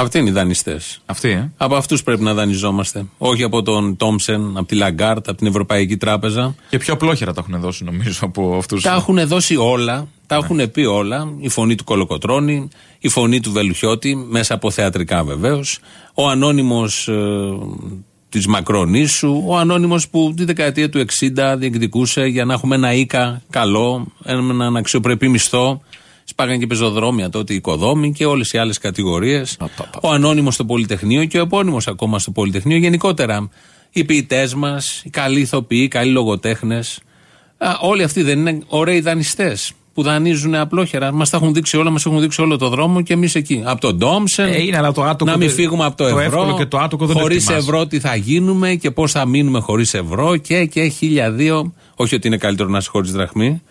Αυτοί είναι οι δανειστές. Αυτοί, ε. Από αυτούς πρέπει να δανειζόμαστε. Όχι από τον Τόμσεν, από τη Λαγκάρντ, από την Ευρωπαϊκή Τράπεζα. Και πιο απλόχερα τα έχουν δώσει νομίζω από αυτούς. Τα έχουν δώσει όλα, τα έχουν πει όλα. Η φωνή του Κολοκοτρώνη, η φωνή του Βελουχιώτη, μέσα από θεατρικά βεβαίως. Ο ανώνυμος ε, της Μακρονήσου, ο ανώνυμος που τη δεκαετία του 60 διεκδικούσε για να έχουμε ένα ΙΚΑ καλό, έναν αξιοπρεπή μισθό. Σπάγαν και πεζοδρόμια τότε οι οικοδόμοι και όλες οι άλλες κατηγορίες. Ο ανώνυμος στο Πολυτεχνείο και ο επώνυμος ακόμα στο Πολυτεχνείο. Γενικότερα οι ποιητές μας, οι καλοί ηθοποιοί, οι καλοί λογοτέχνες. Όλοι αυτοί δεν είναι ωραίοι δανειστές που δανείζουν απλόχερα. Μας τα έχουν δείξει όλα, μας έχουν δείξει όλο το δρόμο και εμείς εκεί. Από τον Ντόμσεν, Ε, είναι, αλλά το άτομο να μην δεν- φύγουμε από το, το ευρώ. εύκολο και το άτομο δεν το Χωρίς εκτιμάς. ευρώ τι θα γίνουμε και πώς θα μείνουμε χωρίς ευρώ και, και χίλια δύο. Όχι ότι είναι καλύτερο να είσαι χωρίς δραχμή.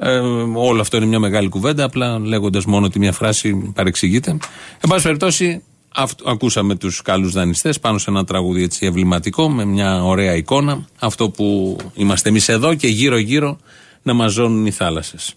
Ε, όλο αυτό είναι μια μεγάλη κουβέντα. Απλά λέγοντας μόνο ότι μια φράση παρεξηγείται. Εν πάση περιπτώσει, αυτό, ακούσαμε τους καλούς δανειστές πάνω σε ένα τραγούδι έτσι ευληματικό με μια ωραία εικόνα. Αυτό που είμαστε εμείς εδώ και γύρω-γύρω να μα ζώνουν οι θάλασσες.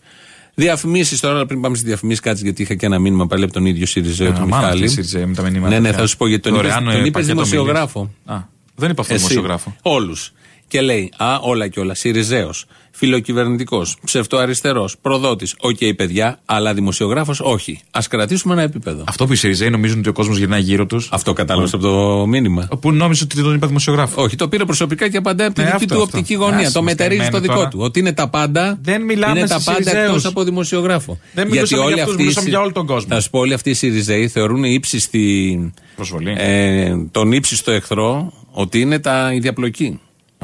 Διαφημίσεις τώρα, πριν πάμε στη διαφημίσεις, κάτσε γιατί είχα και ένα μήνυμα πάλι από τον ίδιο Σιριζέο, Ε, τον μάλλον Μιχάλη. αυτή η Σιριζέη με τα μηνύματα Ναι, ναι, πια. θα σου πω γιατί τον είπες- Δωρεάν, τον ε, είπε πακέτο δημοσιογράφο. Α, δεν είπα αυτό Εσύ. δημοσιογράφο. Όλους. Και λέει, Α, όλα και όλα. Σιριζέος, φιλοκυβερνητικός, ψευτοαριστερός, προδότης. Οκ, παιδιά, αλλά δημοσιογράφος όχι. Α κρατήσουμε ένα επίπεδο. Αυτό που οι Σιριζέοι νομίζουν ότι ο κόσμος γυρνάει γύρω τους. Αυτό κατάλαβες από το μήνυμα. Που νόμιζε ότι τον είπα δημοσιογράφο. Όχι, το πήρε προσωπικά και απαντάει από τη Ναι, δική αυτό, του αυτό. οπτική γωνία. Άσε το μας μετερίζει στο καημένοι δικό τώρα. του. Ότι είναι τα πάντα. Δεν μιλάμε είναι τα στους πάντα Σιριζέους. εκτός από δημοσιογράφο. Δεν μιλούσαμε για αυτούς, αυτοί οι μιλούσαμε Σι- για όλο τον κόσμο. Θα σου πω, όλοι αυτοί οι Σιριζέοι θεωρούν ύψιστη. Προσβολή. Ε, τον ύψιστο εχθρό ότι είναι τα, η διαπλοκή.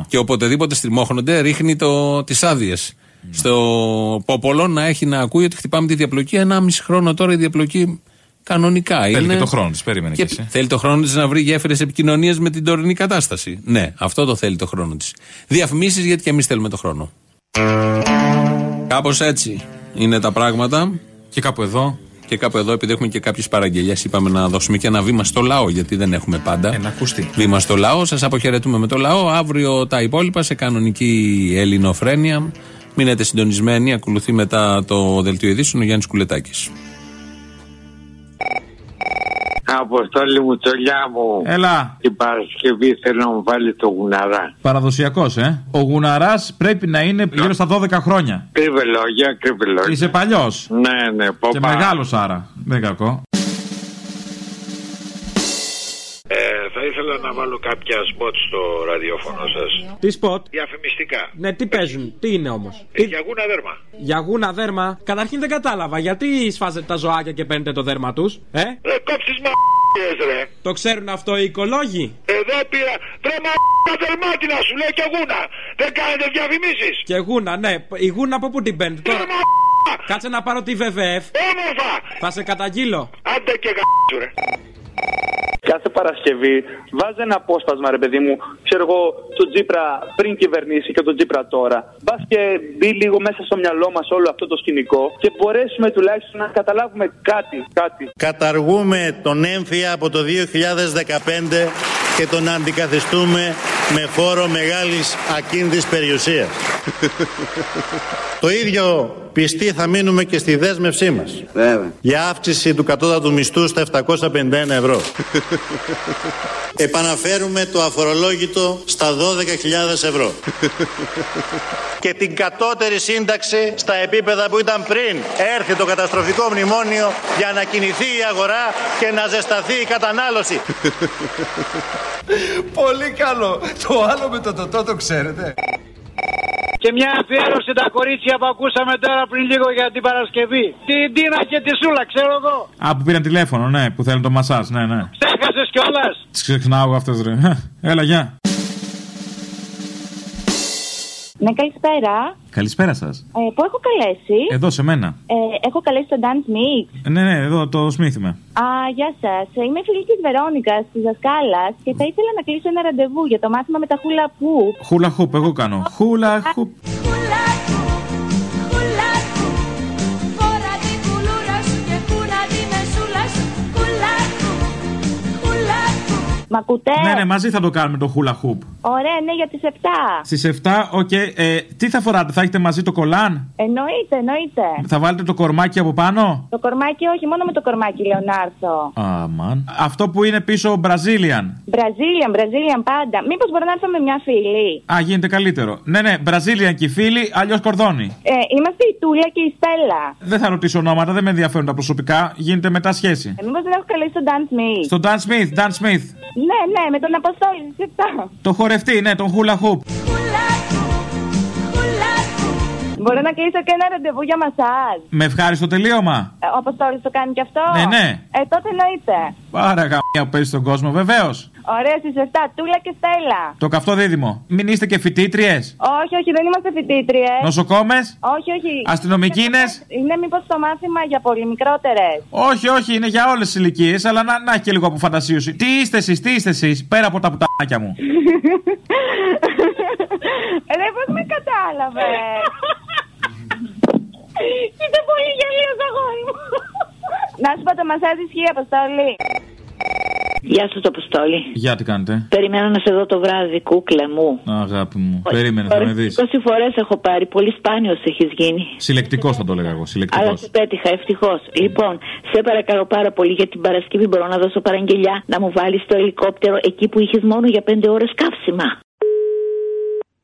Και οποτεδήποτε στριμώχνονται ρίχνει το, τις άδειες. Στο Πόπολο να έχει να ακούει ότι χτυπάμε τη διαπλοκή. Ένα μισή χρόνο τώρα η διαπλοκή κανονικά Θέλει είναι. και το χρόνο της, περίμενε Και κι εσύ. θέλει το χρόνο της να βρει γέφυρες επικοινωνίας με την τωρινή κατάσταση. Ναι, αυτό το θέλει το χρόνο της. Διαφημίσεις γιατί και εμείς θέλουμε το χρόνο. Κάπως έτσι είναι τα πράγματα. Και κάπου εδώ. Και κάπου εδώ, επειδή έχουμε και κάποιες παραγγελίε, είπαμε να δώσουμε και ένα βήμα στο λαό, γιατί δεν έχουμε πάντα. Ένα ακουστή. Βήμα στο λαό. Σας αποχαιρετούμε με το λαό. Αύριο τα υπόλοιπα σε κανονική ελληνοφρένεια. Μείνετε συντονισμένοι. Ακολουθεί μετά το δελτίο ειδήσεων ο Γιάννης Κουλετάκης. Αποστόλη μου, τσολιά μου. Έλα. Την Παρασκευή θέλω να μου βάλει το γουναρά. Παραδοσιακός, ε. Ο γουναράς πρέπει να είναι γύρω στα 12 χρόνια. Κρύβε λόγια, κρύβε λόγια. Είσαι παλιός. Ναι, ναι, πω Και πα. μεγάλος άρα. Δεν κακό. Να βάλω κάποια σποτ στο ραδιόφωνο σας. Τι σποτ. Διαφημιστικά. Ναι, τι παίζουν, τι είναι όμως; Ε, για γούνα δέρμα. Για γούνα δέρμα. Καταρχήν δεν κατάλαβα. Γιατί σφάζετε τα ζωάκια και παίρνετε το δέρμα τους, ε; Ρε κόψεις μα ρε. Το ξέρουν αυτό οι οικολόγοι; Εδώ πήρα. Ρε μα δερμάτινα σου λέω και γούνα. Δεν κάνετε διαφημίσεις. Και γούνα, ναι. Η γούνα από πού την παίρνετε τώρα; Κάτσε να πάρω τη ΒΒΕΦ. Όμορφα. Θα σε καταγγείλω. Άντε και γα***σου ρε. Κάθε Παρασκευή βάζει ένα απόσπασμα, ρε παιδί μου, ξέρω εγώ, τον Τζίπρα πριν κυβερνήσει και τον Τζίπρα τώρα. Μπας και μπει λίγο μέσα στο μυαλό μας όλο αυτό το σκηνικό και μπορέσουμε τουλάχιστον να καταλάβουμε κάτι. κάτι. Καταργούμε τον έμφυα από το 2015 και τον αντικαθιστούμε με φόρο μεγάλης ακίνδης περιουσίας. [laughs] το ίδιο πιστοί θα μείνουμε και στη δέσμευσή μας. Για αύξηση του κατώτατου μισθού στα 751 ευρώ. [laughs] Επαναφέρουμε το αφορολόγητο στα 12.000 ευρώ. [laughs] και την κατώτερη σύνταξη στα επίπεδα που ήταν πριν έρθει το καταστροφικό μνημόνιο για να κινηθεί η αγορά και να ζεσταθεί η κατανάλωση. Πολύ καλό. Το άλλο με το τοτό το ξέρετε. Και μια αφιέρωση τα κορίτσια που ακούσαμε τώρα πριν λίγο για την Παρασκευή. Την Τίνα και τη Σούλα, ξέρω εγώ. Α, που πήραν τηλέφωνο, ναι, που θέλουν το μασάζ, ναι, ναι. Ξέχασε κιόλας. Τις ξεχνάω εγώ αυτές, ρε. Έλα, γεια. Ναι, καλησπέρα. Καλησπέρα σας. Ε, πού έχω καλέσει; Εδώ σε μένα. Ε, έχω καλέσει το Dance Mix. Ε, Ναι, ναι, εδώ το σμίθιμε. Α, γεια σας. Είμαι φίλη της Βερόνικας, της δασκάλας και θα ήθελα να κλείσω ένα ραντεβού για το μάθημα με τα χούλα που. Χούλα χουπ, εγώ κάνω. Χούλα χουπ. Μ' ακούτε; Ναι, ναι, μαζί θα το κάνουμε το hula hoop. Ωραία, ναι, για τις 7. Στις 7, οκ. Ε, τι θα φοράτε, θα έχετε μαζί το κολάν; Εννοείται, εννοείται. Θα βάλετε το κορμάκι από πάνω; Το κορμάκι, όχι, μόνο με το κορμάκι, Λεωνάρδο. Αμαν. Αυτό που είναι πίσω Brazilian. Brazilian, Brazilian πάντα. Μήπως μπορώ να έρθω με μια φίλη; Α, γίνεται καλύτερο. Ναι, ναι, Brazilian και οι φίλοι, αλλιώς κορδόνι. Ε, είμαστε η Τούλα και η Στέλλα. Δεν θα ρωτήσω ονόματα, δεν με ενδιαφέρουν τα προσωπικά. Γίνεται μετά σχέση. Ε, Μήπως δεν έχω καλέσει τον Dan Smith; Στον Dan Smith, Dan Smith. Ναι, ναι, με τον Αποστόλη στι 7. Το χορευτή, ναι, τον hula hoop. Μπορώ να κλείσω και ένα ραντεβού για μασάζ. Με ευχάριστο τελείωμα. Ε, Ο Αποστόλη το κάνει κι αυτό. Ναι, ναι. Ε, τότε εννοείται. Πάρα γαμία που παίζεις στον κόσμο, βεβαίως. Ωραία, στι 7. Τούλα και Στέλλα. Το καυτό δίδυμο. Μην είστε και φοιτήτριες. Όχι, όχι, δεν είμαστε φοιτήτριες. Νοσοκόμες; Όχι, όχι. Αστυνομικοί είναι. Είναι μήπως το μάθημα για πολύ μικρότερες. Όχι, όχι, είναι για όλες τις ηλικίες, αλλά να, να έχει και λίγο από φαντασίωση. Τι είστε εσείς, τι είστε εσείς, πέρα από τα πουτάκια μου. [laughs] Ρε, πώς με κατάλαβες. [laughs] Είστε πολύ γελίο, αγόρι μου. Να σου πω το μασάζ ισχύει, Αποστόλη. Γεια σας, Αποστόλη. Για τι κάνετε; Περιμένω να σε δω το βράδυ, κούκλα μου. Αγάπη μου. Περίμενε, θα με δεις. 20 φορές έχω πάρει. Πολύ σπάνιος έχεις γίνει. Συλλεκτικός θα το έλεγα εγώ. Συλλεκτικός. Αλλά σε πέτυχα, ευτυχώς. Λοιπόν, σε παρακαλώ πάρα πολύ για την Παρασκευή μπορώ να δώσω παραγγελιά να μου βάλεις το ελικόπτερο εκεί που είχες μόνο για 5 ώρες καύσιμα.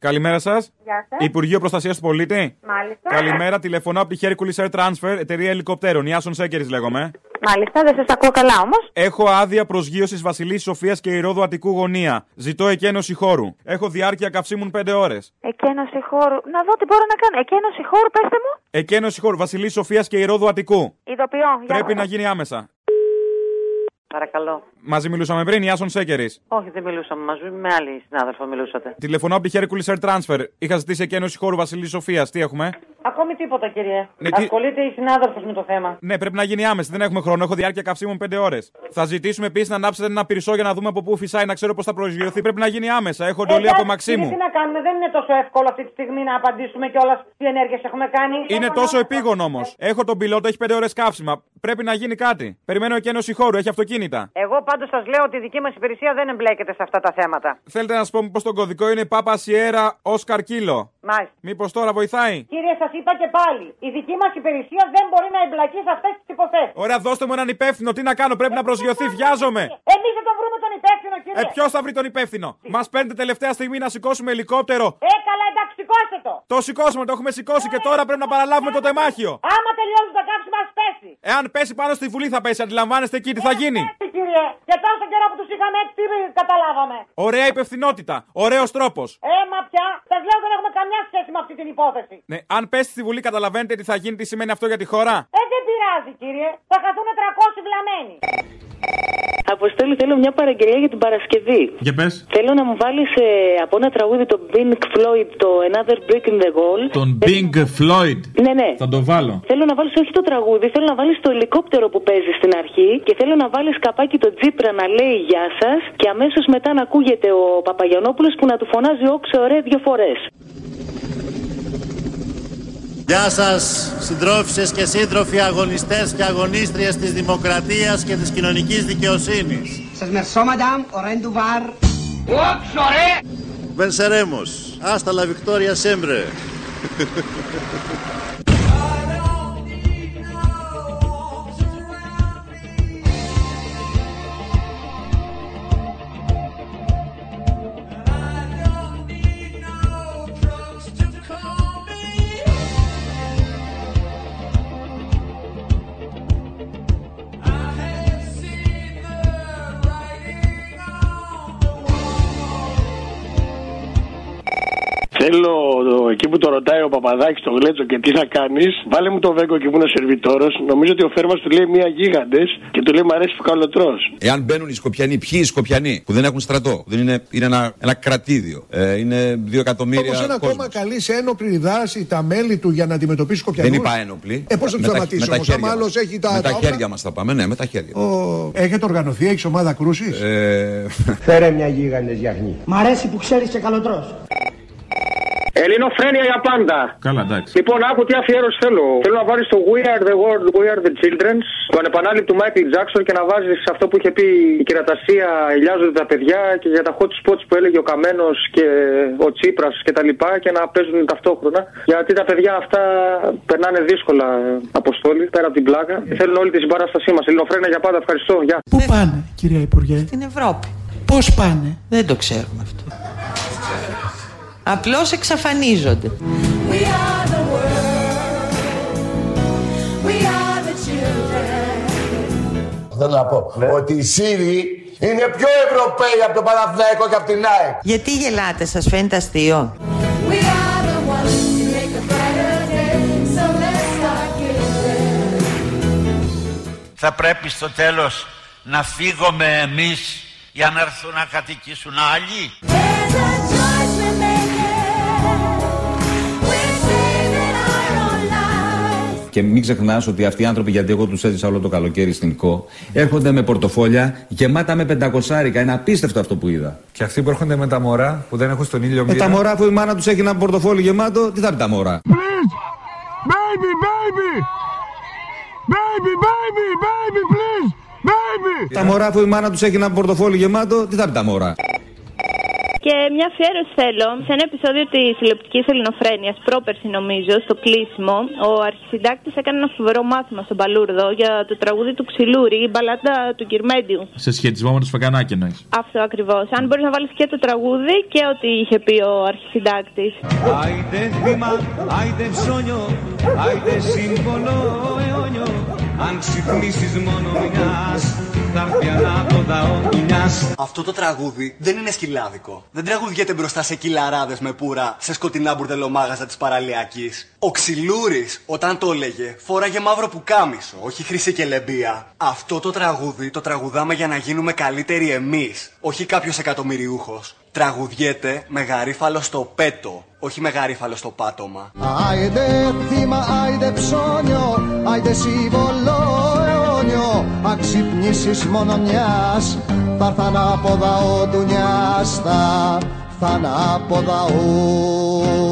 Καλημέρα σας. Γεια σας. Υπουργείο Προστασίας του Πολίτη. Μάλιστα. Καλημέρα, τηλεφωνώ από τη Hercules Air Transfer, εταιρεία ελικοπτέρων. Ιάσον Σέκερης λέγομαι. Μάλιστα, δεν σας ακούω καλά όμως. Έχω άδεια προσγείωσης Βασιλής Σοφίας και Ηρόδου Αττικού γωνία. Ζητώ εκένωση χώρου. Έχω διάρκεια καυσίμων 5 ώρες. Εκένωση χώρου. Να δω τι μπορώ να κάνω. Εκένωση χώρου, πέστε μου. Εκένωση χώρου Βασιλής Σοφίας και Ηρόδου Αττικού. Ειδοποιώ. για Πρέπει να- να γίνει άμεσα. Παρακαλώ. Μαζί μιλούσαμε πριν, Ιάσον Σέκερης. Όχι, δεν μιλούσαμε μαζί. Με άλλη συνάδελφο μιλούσατε. Τηλεφωνώ από τη Hercules Air Transfer. Είχα ζητήσει εκένωση χώρου Βασιλής Σοφίας. Τι έχουμε; Ακόμη τίποτα, κύριε. Ναι, τι- Ασχολείται η συνάδελφος με το θέμα. Ναι, πρέπει να γίνει άμεση. Δεν έχουμε χρόνο. Έχω διάρκεια καυσίμων 5 ώρες. Θα ζητήσουμε επίσης να ανάψετε ένα πυρσό για να δούμε από πού φυσάει, να ξέρω πώς θα προσγειωθεί. Πρέπει να γίνει άμεσα. Έχω εντολή από Εντάξει, Μαξίμου. κύριε, Τι να κάνουμε, δεν είναι τόσο εύκολο αυτή τη στιγμή να απαντήσουμε κιόλας τι ενέργειες έχουμε κάνει. Είναι τόσο επίγον όμως. Έχω τον πιλότο, έχει 5 ώρες καύσιμα. Πρέπει να γίνει κάτι. Περιμένω εκένωση χώρου, έχει αυτοκίνητα. Εγώ πάντως σας λέω ότι η δική μας υπηρεσία δεν εμπλέκεται σε αυτά τα θέματα. Θέλετε να σας πω πω τον κωδικό είναι Πάπα Σιέρα Όσκαρ Κίλο; Μάλιστα. Μήπως τώρα βοηθάει; Κύριε, σας είπα και πάλι, η δική μας υπηρεσία δεν μπορεί να εμπλακεί σε αυτές τις υποθέσεις. Ωραία, δώστε μου έναν υπεύθυνο. Τι να κάνω, πρέπει να προσγειωθεί. Βιάζομαι. Εμείς θα τον βρούμε τον υπεύθυνο, κύριε. Ε, ποιος θα βρει τον υπεύθυνο; Μας παίρνετε τελευταία στιγμή να σηκώσουμε ελικόπτερο. Ε, καλά, εντάξει, σηκώστε το. Το σηκώσουμε, το έχουμε σηκώσει και τώρα πρέπει να παραλάβουμε το τεμάχιο. Άμα τελειώσει το κάψιμο, ας πέσει. Εάν πέσει πάνω στη βουλή θα πέσει, αντιλαμβάνεστε εκεί τι θα γίνει. Έτσι, κύριε. Και τόσο καιρό που τους είχαμε έτσι, τι καταλάβαμε. Ωραία υπευθυνότητα. Ωραίος τρόπος. Ε, μα πια, σας λέω δεν έχουμε καμιά σχέση με αυτή την υπόθεση. Ναι, αν πέσει στη βουλή, καταλαβαίνετε τι θα γίνει, τι σημαίνει αυτό για τη χώρα. Ε, δεν πειράζει, κύριε. Θα χαθούν 300 βλαμμένοι. Αποστόλη, θέλω μια παραγγελία για την Παρασκευή. Για πες. Θέλω να μου βάλεις από ένα τραγούδι το Pink Floyd, το Another Brick in the Wall. Τον Bing Floyd. Ναι, ναι. Θα το βάλω. Θέλω να βάλεις όχι το τραγούδι, θέλω να βάλεις το ελικόπτερο που παίζει στην αρχή και θέλω να βάλεις καπάκι το Τζίπρα να λέει Γεια σας και αμέσως μετά να ακούγεται ο Παπαγιανόπουλος που να του φωνάζει όξε ωραία δύο φορές. Γεια σας συντρόφισσες και σύντροφοι αγωνιστές και αγωνίστριες της δημοκρατίας και της κοινωνικής δικαιοσύνης. Σας μερσώ, madame, au revoir. Venceremos. Hasta la victoria siempre. Θέλω ρωτάει ο Παπαδάκη το γλέτσο και τι θα κάνεις, βάλε μου το βέγκο και που είναι ο σερβιτόρος. Νομίζω ότι ο φέρμας του λέει μία γίγαντες και του λέει Μ' αρέσει που καλοτρό. Εάν μπαίνουν οι Σκοπιανοί, ποιοι οι Σκοπιανοί που δεν έχουν στρατό, δεν είναι, είναι ένα, ένα κρατήδιο, ε, είναι δύο εκατομμύρια. Όπως ένα κόσμος. κόμμα καλείς σε ένοπλη δράση τα μέλη του για να αντιμετωπίσει Σκοπιανούς. Δεν είπα ένοπλοι. Ε, πώς θα του Με τα- σταματήσει με τα όμως, χέρια άμα άλλος μας. έχει τα. Με τα τα όπλα. χέρια μας θα πάμε, ναι, με τα χέρια. Ο... Έχετε οργανωθεί, έχεις ομάδα κρούσης; Ε... [laughs] Φέρε μια γίγαντες γιαχνή. Μ' αρέσει που ξέρεις και καλοτρός. Ελληνοφρένεια για πάντα. Καλά, εντάξει. Λοιπόν, άκου τι αφιέρωση θέλω. Θέλω να βάλεις το We are the world, we are the children. Το ανεπανάληπτο του Michael Jackson και να βάζεις αυτό που είχε πει η κυρατασία, ηλιάζονται τα παιδιά και για τα hot spots που έλεγε ο Καμένος και ο Τσίπρας και τα λοιπά και να παίζουν ταυτόχρονα. Γιατί τα παιδιά αυτά περνάνε δύσκολα αποστόλη πέρα από την πλάκα. Και θέλουν όλη τη συμπαράστασή μας. Ελληνοφρένεια για πάντα. Ευχαριστώ. Γεια. Πού πάνε, κυρία Υπουργέ; Στην Ευρώπη. Πώς πάνε; Δεν το ξέρουμε αυτό. Απλώς εξαφανίζονται. We are the world. We are the children. Θέλω να πω ότι οι Σύριοι είναι πιο Ευρωπαίοι από τον Παναθηναϊκό και από την ΑΕΚ. Γιατί γελάτε, σας φαίνεται αστείο; We are the ones to make a brighter day. So let's start giving. Θα πρέπει στο τέλος να φύγουμε εμείς για να έρθουν να κατοικήσουν άλλοι; Και μην ξεχνάς ότι αυτοί οι άνθρωποι, γιατί εγώ τους έζησα όλο το καλοκαίρι στην ΚΟ, έρχονται με πορτοφόλια γεμάτα με πεντακοσάρικα. Είναι απίστευτο αυτό που είδα. Και αυτοί που έρχονται με τα μωρά που δεν έχουν στον ήλιο Με μοίρα. τα μωρά που η μάνα τους έχει ένα πορτοφόλι γεμάτο, τι θα πει τα μωρά; Baby, baby! Baby, baby, baby, please! Baby! Τα μωρά που η μάνα τους έχει ένα πορτοφόλι γεμάτο, τι θα πει τα μωρά; Και μια αφιέρωση θέλω σε ένα επεισόδιο της τηλεοπτικής ελληνοφρένειας, πρόπερση νομίζω, στο κλείσιμο. Ο αρχισυντάκτης έκανε ένα φοβερό μάθημα στον Παλούρδο για το τραγούδι του Ξυλούρη, η μπαλάντα του Κυρμέντιου. Σε σχετισμό με το σφαγανάκι εννοείς. Αυτό ακριβώς. Αν μπορείς να βάλεις και το τραγούδι και ό,τι είχε πει ο αρχισυντάκτης. Άιντε θύμα, άιντε ψώνιο, άιντε σύμβολο αιώνιο Αν ξυπνήσεις μόνο μιας, θα έρθει ανάποδα ο δουλειάς Αυτό το τραγούδι δεν είναι σκυλάδικο. Δεν τραγουδιέται μπροστά σε κυλαράδες με πουρα σε σκοτεινά μπουρδελομάγαζα της παραλιακής. Ο Ξυλούρης όταν το έλεγε φόραγε μαύρο πουκάμισο, όχι χρυσή και λεμπία. Αυτό το τραγούδι το τραγουδάμε για να γίνουμε καλύτεροι εμείς, όχι κάποιος εκατομμυριούχος. Τραγουδιέται με γαρίφαλο στο πέτο, όχι με γαρίφαλο στο πάτωμα. Άιντε θύμα, άιντε ψώνιο, άιντε σύμβολο αιώνιο Αν ξυπνήσεις μόνο μιας, θα έρθ' ανάποδα ο ντουνιάς Θα έρθ' ανάποδα ο